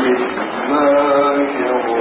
الرحمن الرحيم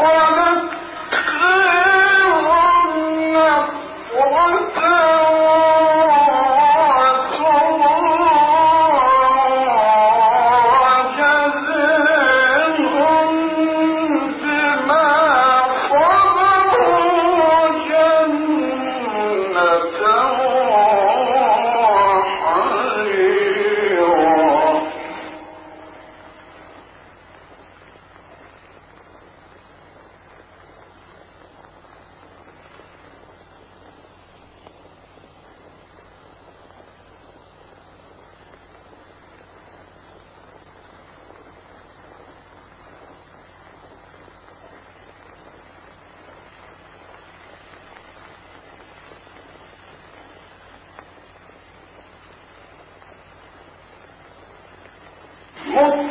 Or بآلية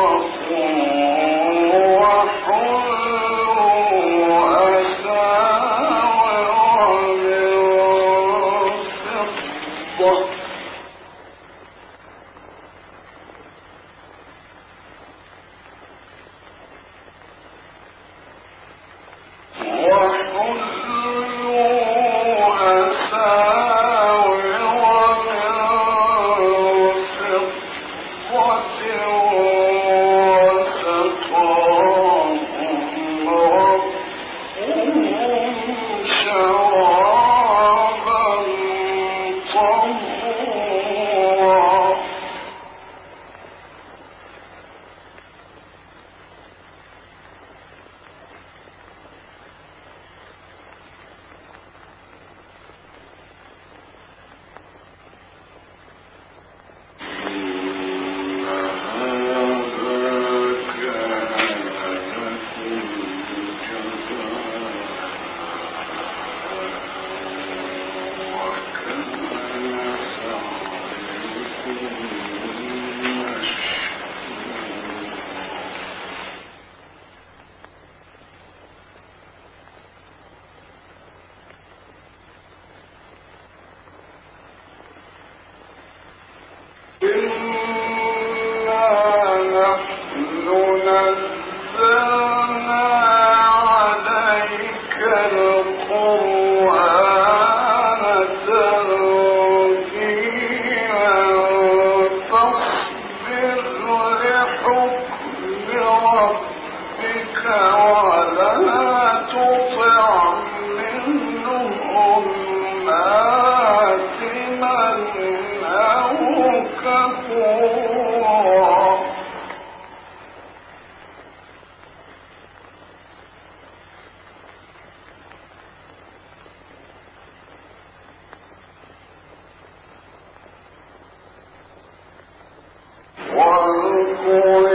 يَشْكُرُونَ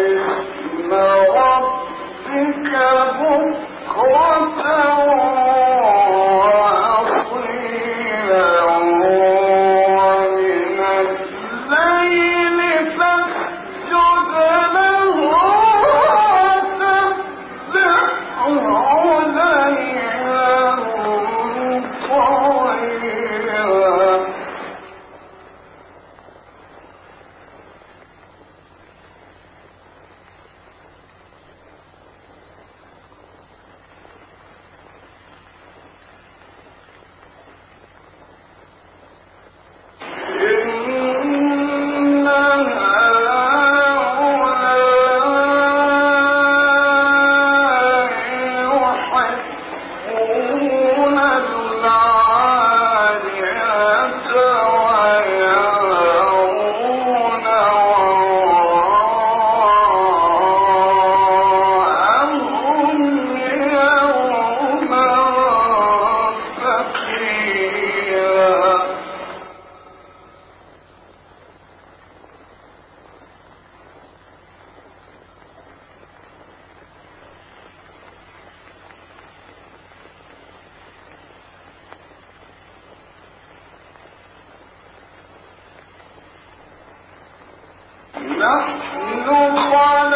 نحن خلق